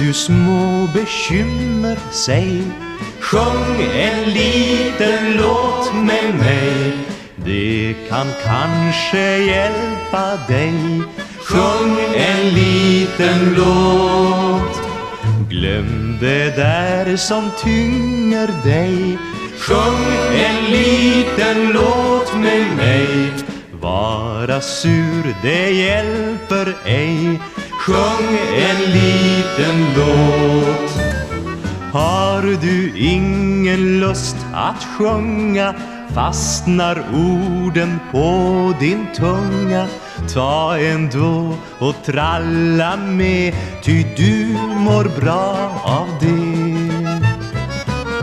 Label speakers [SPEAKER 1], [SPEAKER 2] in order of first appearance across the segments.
[SPEAKER 1] du små bekymmer, säg. Sjung en liten låt med mig. Det kan kanske hjälpa dig. Sjung en liten låt. Glöm det där som tynger dig. Sjung en liten låt med mig. Vara sur, det hjälper ej. Sjung en liten låt. Har du ingen lust att sjunga Fastnar orden på din tunga. Ta ändå och tralla med Ty du mår bra av det.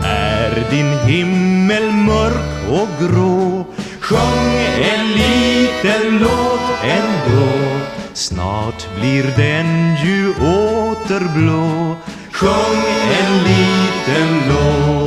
[SPEAKER 1] Är din himmel mörk och grå Sjung en liten låt ändå. Snart blir den ju åter blå Sjung en liten låt.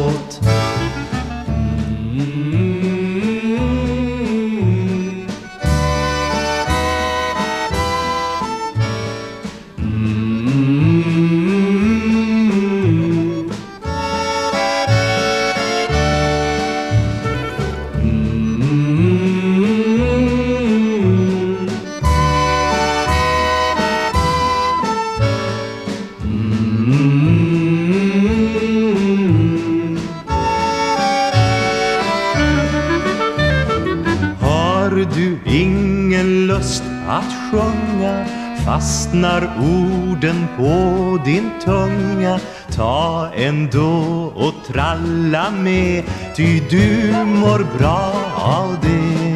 [SPEAKER 1] Du ingen lust att sjunga. Fastnar orden på din tunga. Ta ändå och tralla med Ty du mår bra av det.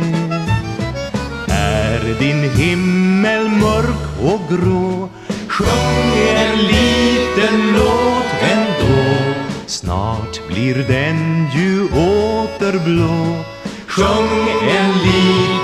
[SPEAKER 1] Är din himmel mörk och grå Sjung en liten låt ändå. Snart blir den ju åter blå. Sjung en liten